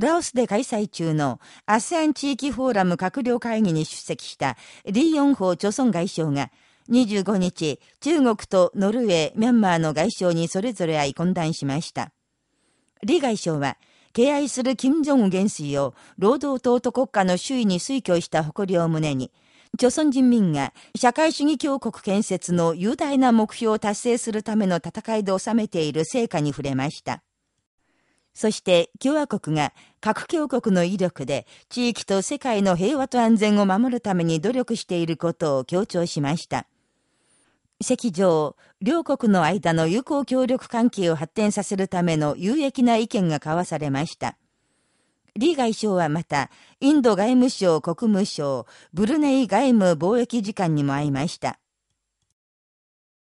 ラオスで開催中の ASEAN 地域フォーラム閣僚会議に出席したリー・ヨンホー・チョソン外相が25日、中国とノルウェー、ミャンマーの外相にそれぞれ会い懇談しました。李外相は、敬愛する金正恩元帥を労働党と国家の首位に推挙した誇りを胸に、朝鮮人民が社会主義強国建設の雄大な目標を達成するための戦いで収めている成果に触れました。そして共和国が核強国の威力で地域と世界の平和と安全を守るために努力していることを強調しました。席上、両国の間の友好協力関係を発展させるための有益な意見が交わされました。李外相はまた、インド外務省国務省、ブルネイ外務貿易次官にも会いました。